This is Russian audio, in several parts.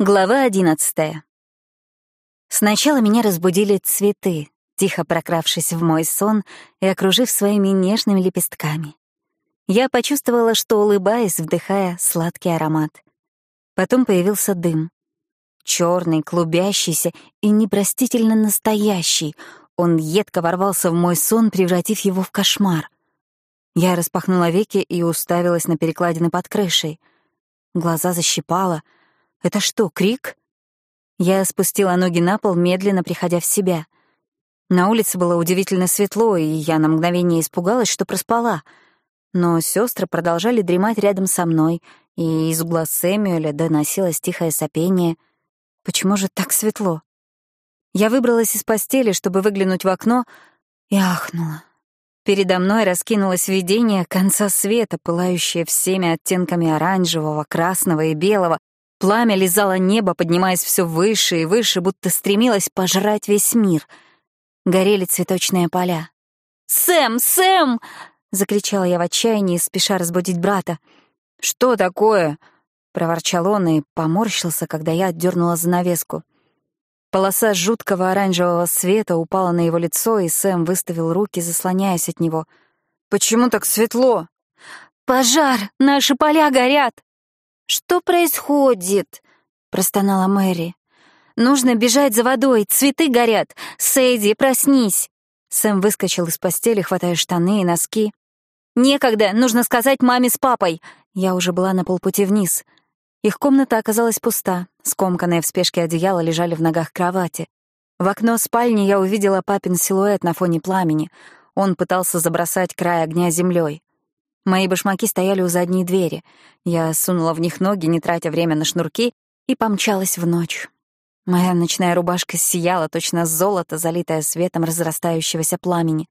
Глава одиннадцатая. Сначала меня разбудили цветы, тихо прокравшись в мой сон и окружив своими нежными лепестками. Я почувствовала, что улыбаюсь, вдыхая сладкий аромат. Потом появился дым. Черный, клубящийся и непростительно настоящий. Он едко ворвался в мой сон, превратив его в кошмар. Я распахнула веки и уставилась на перекладины под крышей. Глаза защипала — это что, крик? Я спустила ноги на пол, медленно приходя в себя. На улице было удивительно светло, и я на мгновение испугалась, что проспала. Но сестры продолжали дремать рядом со мной, и из угла Сэмюэля доносилось тихое сопение. Почему же так светло? Я выбралась из постели, чтобы выглянуть в окно, и ахнула. Передо мной раскинулось видение конца света, пылающее всеми оттенками оранжевого, красного и белого, Пламя лизало небо, поднимаясь все выше и выше, будто стремилось пожрать весь мир. Горели цветочные поля. «Сэм! Сэм!» — закричала я в отчаянии, спеша разбудить брата. «Что такое?» — проворчал он и поморщился, когда я отдернула занавеску. Полоса жуткого оранжевого света упала на его лицо, и Сэм выставил руки, заслоняясь от него. «Почему так светло?» «Пожар! Наши поля горят!» «Что происходит?» — простонала Мэри. «Нужно бежать за водой, цветы горят. Сэйди, проснись!» Сэм выскочил из постели, хватая штаны и носки. «Некогда, нужно сказать маме с папой!» Я уже была на полпути вниз. Их комната оказалась пуста. Скомканные в спешке одеяла лежали в ногах кровати. В окно спальни я увидела папин силуэт на фоне пламени. Он пытался забросать край огня землей. Мои башмаки стояли у задней двери. Я сунула в них ноги, не тратя время на шнурки, и помчалась в ночь. Моя ночная рубашка сияла точно золото, залитое светом разрастающегося пламени.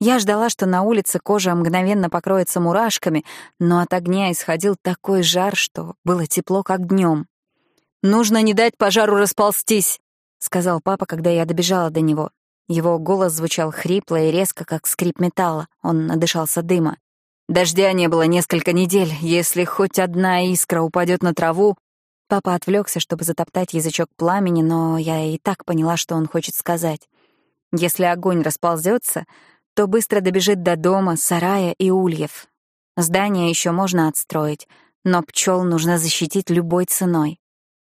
Я ждала, что на улице кожа мгновенно покроется мурашками, но от огня исходил такой жар, что было тепло, как днем. «Нужно не дать пожару расползтись», — сказал папа, когда я добежала до него. Его голос звучал хрипло и резко, как скрип металла. Он надышался дыма. Дождя не было несколько недель. Если хоть одна искра упадет на траву... Папа отвлекся, чтобы затоптать язычок пламени, но я и так поняла, что он хочет сказать. Если огонь расползется, то быстро добежит до дома, сарая и ульев. Здание еще можно отстроить, но пчел нужно защитить любой ценой.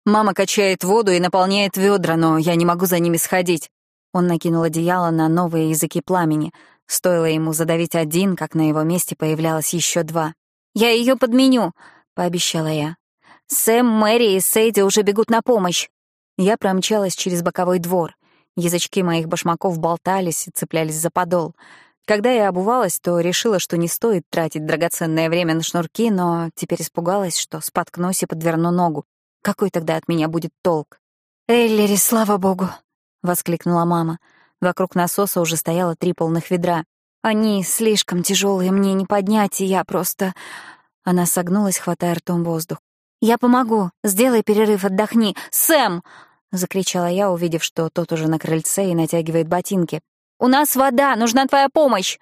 Мама качает воду и наполняет ведра, но я не могу за ними сходить. Он накинул одеяло на новые языки пламени, Стоило ему задавить один, как на его месте появлялось еще два. «Я ее подменю», — пообещала я. «Сэм, Мэри и Сейди уже бегут на помощь». Я промчалась через боковой двор. Язычки моих башмаков болтались и цеплялись за подол. Когда я обувалась, то решила, что не стоит тратить драгоценное время на шнурки, но теперь испугалась, что споткнусь и подверну ногу. Какой тогда от меня будет толк? «Эллери, слава богу!» — воскликнула мама. Вокруг насоса уже стояло три полных ведра. Они слишком тяжелые, мне не поднять, и я просто... Она согнулась, хватая ртом воздух. «Я помогу. Сделай перерыв, отдохни. Сэм!» — закричала я, увидев, что тот уже на крыльце и натягивает ботинки. «У нас вода! Нужна твоя помощь!»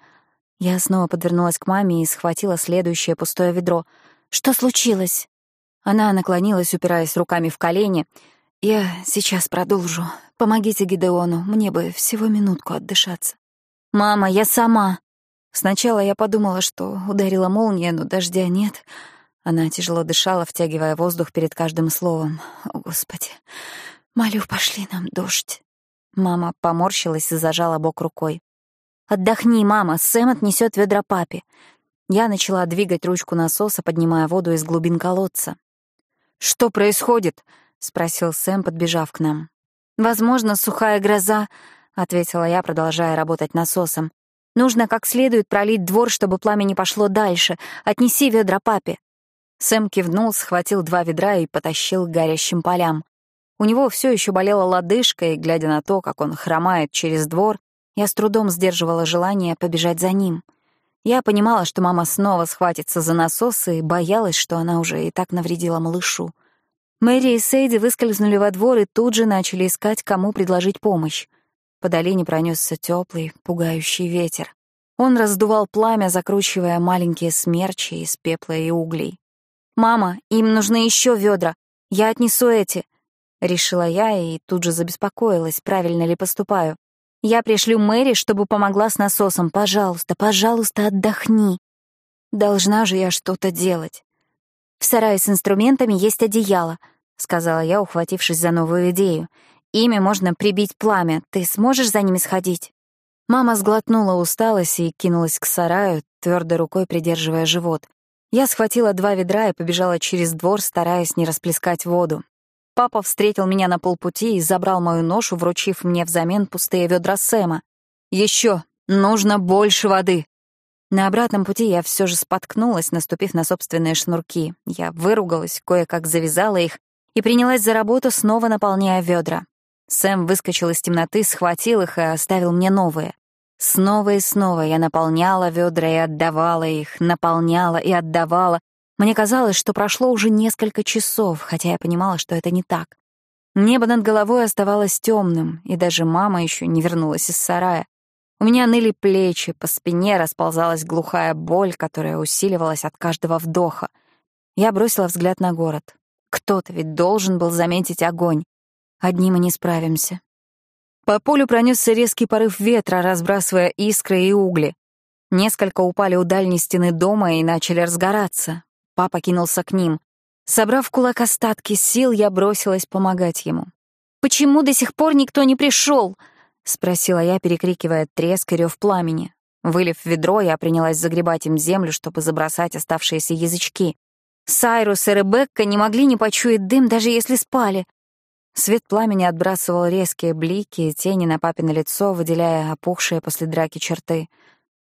Я снова подвернулась к маме и схватила следующее пустое ведро. «Что случилось?» Она наклонилась, упираясь руками в колени. «Я сейчас продолжу. Помогите Гидеону, мне бы всего минутку отдышаться». «Мама, я сама». Сначала я подумала, что ударила молния, но дождя нет. Она тяжело дышала, втягивая воздух перед каждым словом. «О, Господи! Молю, пошли нам дождь». Мама поморщилась и зажала бок рукой. «Отдохни, мама, Сэм отнесет ведра папе». Я начала двигать ручку насоса, поднимая воду из глубин колодца. «Что происходит?» — спросил Сэм, подбежав к нам. «Возможно, сухая гроза», — ответила я, продолжая работать насосом. «Нужно как следует пролить двор, чтобы пламя не пошло дальше. Отнеси ведра папе». Сэм кивнул, схватил два ведра и потащил к горящим полям. У него все еще болела лодыжка, и, глядя на то, как он хромает через двор, я с трудом сдерживала желание побежать за ним. Я понимала, что мама снова схватится за насос, и боялась, что она уже и так навредила малышу. Мэри и Сейди выскользнули во двор и тут же начали искать, кому предложить помощь. По долине пронесся теплый, пугающий ветер. Он раздувал пламя, закручивая маленькие смерчи из пепла и углей. «Мама, им нужны еще ведра. Я отнесу эти». — решила я и тут же забеспокоилась, правильно ли поступаю. «Я пришлю Мэри, чтобы помогла с насосом. Пожалуйста, пожалуйста, отдохни. Должна же я что-то делать». «В сарае с инструментами есть одеяло», — сказала я, ухватившись за новую идею. «Ими можно прибить пламя. Ты сможешь за ними сходить?» Мама сглотнула усталость и кинулась к сараю, твердой рукой придерживая живот. Я схватила два ведра и побежала через двор, стараясь не расплескать воду. Папа встретил меня на полпути и забрал мою ношу, вручив мне взамен пустые ведра Сэма. Еще нужно больше воды. На обратном пути я все же споткнулась, наступив на собственные шнурки. Я выругалась, кое-как завязала их и принялась за работу, снова наполняя ведра. Сэм выскочил из темноты, схватил их и оставил мне новые. Снова и снова я наполняла ведра и отдавала их, наполняла и отдавала. Мне казалось, что прошло уже несколько часов, хотя я понимала, что это не так. Небо над головой оставалось темным, и даже мама еще не вернулась из сарая. У меня ныли плечи, по спине расползалась глухая боль, которая усиливалась от каждого вдоха. Я бросила взгляд на город. Кто-то ведь должен был заметить огонь. Одни мы не справимся. По полю пронесся резкий порыв ветра, разбрасывая искры и угли. Несколько упали у дальней стены дома и начали разгораться. Папа кинулся к ним. Собрав в кулак остатки сил, я бросилась помогать ему. «Почему до сих пор никто не пришел?» — спросила я, перекрикивая треск и рев пламени. Вылив ведро, я принялась загребать им землю, чтобы забросать оставшиеся язычки. Сайрус и Ребекка не могли не почуять дым, даже если спали. Свет пламени отбрасывал резкие блики и тени на папино лицо, выделяя опухшие после драки черты.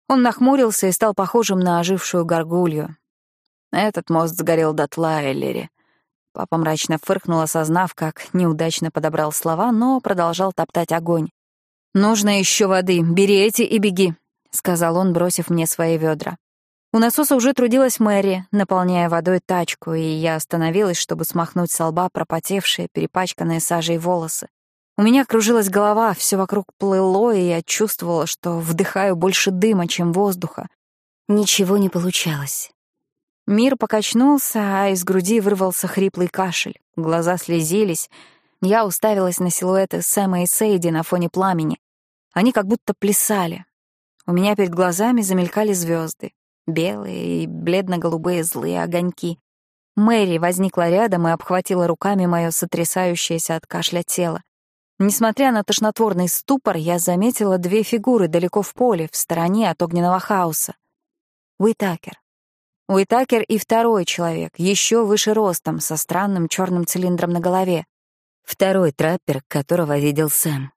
Он нахмурился и стал похожим на ожившую горгулью. Этот мост сгорел дотла, Эллири. Папа мрачно фыркнул, осознав, как неудачно подобрал слова, но продолжал топтать огонь. «Нужно еще воды. Бери эти и беги», — сказал он, бросив мне свои ведра. У насоса уже трудилась Мэри, наполняя водой тачку, и я остановилась, чтобы смахнуть со лба пропотевшие, перепачканные сажей волосы. У меня кружилась голова, все вокруг плыло, и я чувствовала, что вдыхаю больше дыма, чем воздуха. Ничего не получалось. Мир покачнулся, а из груди вырвался хриплый кашель. Глаза слезились. Я уставилась на силуэты Сэма и Сейди на фоне пламени. Они как будто плясали. У меня перед глазами замелькали звезды белые и бледно-голубые злые огоньки. Мэри возникла рядом и обхватила руками мое сотрясающееся от кашля тело. Несмотря на тошнотворный ступор, я заметила две фигуры далеко в поле, в стороне от огненного хаоса. Уитакер. Уитакер и второй человек, еще выше ростом, со странным черным цилиндром на голове. Второй траппер, которого видел Сэм.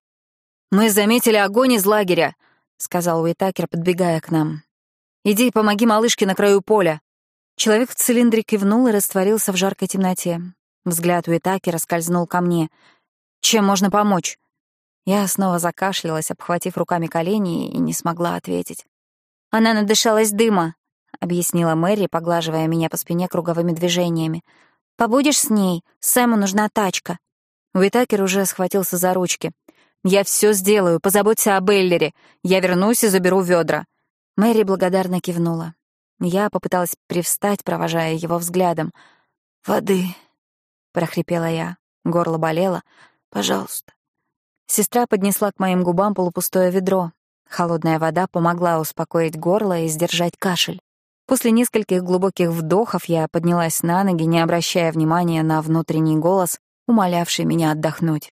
«Мы заметили огонь из лагеря», — сказал Уитакер, подбегая к нам. Иди помоги малышке на краю поля». Человек в цилиндре кивнул и растворился в жаркой темноте. Взгляд Уитаки раскользнул ко мне. «Чем можно помочь?» Я снова закашлялась, обхватив руками колени, и не смогла ответить. «Она надышалась дыма», — объяснила Мэри, поглаживая меня по спине круговыми движениями. «Побудешь с ней? Сэму нужна тачка». Уитакер уже схватился за ручки. «Я все сделаю, позаботься о Беллере. Я вернусь и заберу ведра». Мэри благодарно кивнула. Я попыталась привстать, провожая его взглядом. «Воды», — прохрипела я. Горло болело. «Пожалуйста». Сестра поднесла к моим губам полупустое ведро. Холодная вода помогла успокоить горло и сдержать кашель. После нескольких глубоких вдохов я поднялась на ноги, не обращая внимания на внутренний голос, умолявший меня отдохнуть.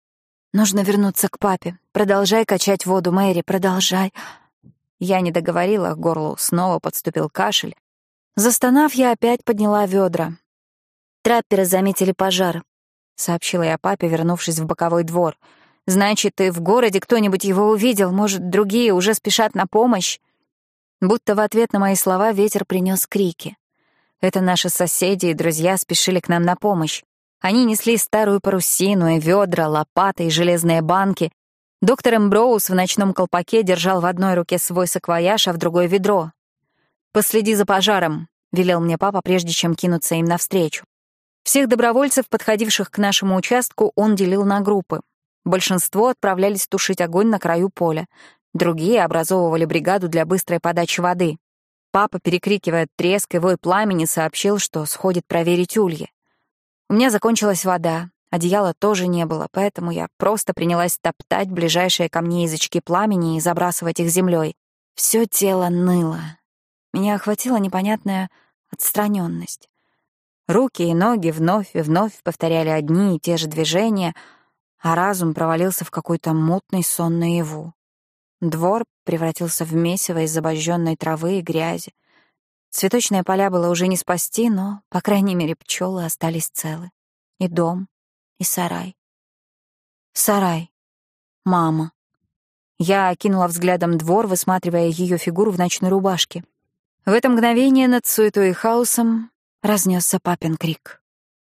«Нужно вернуться к папе. Продолжай качать воду, Мэри, продолжай. Я не договорила, к горлу снова подступил кашель. Застонав, я опять подняла ведра. Трапперы заметили пожар, сообщила я папе, вернувшись в боковой двор. Значит, и в городе кто-нибудь его увидел, может, другие уже спешат на помощь? Будто в ответ на мои слова ветер принес крики. Это наши соседи и друзья спешили к нам на помощь. Они несли старую парусину и ведра, лопаты и железные банки, Доктор Эмброуз в ночном колпаке держал в одной руке свой саквояж, а в другой — ведро. «Последи за пожаром», — велел мне папа, прежде чем кинуться им навстречу. Всех добровольцев, подходивших к нашему участку, он делил на группы. Большинство отправлялись тушить огонь на краю поля. Другие образовывали бригаду для быстрой подачи воды. Папа, перекрикивая треск и вой пламени, сообщил, что сходит проверить ульи. У меня закончилась вода, Одеяла тоже не было, поэтому я просто принялась топтать ближайшие ко мне язычки пламени и забрасывать их землей. Все тело ныло. Меня охватила непонятная отстраненность. Руки и ноги вновь и вновь повторяли одни и те же движения, а разум провалился в какой-то мутный сон наяву. Двор превратился в месиво из обожженной травы и грязи. Цветочные поля было уже не спасти, но, по крайней мере, пчелы остались целы. И дом, и сарай. Сарай. Мама. Я окинула взглядом двор, высматривая ее фигуру в ночной рубашке. В это мгновение над суетой и хаосом разнесся папин крик.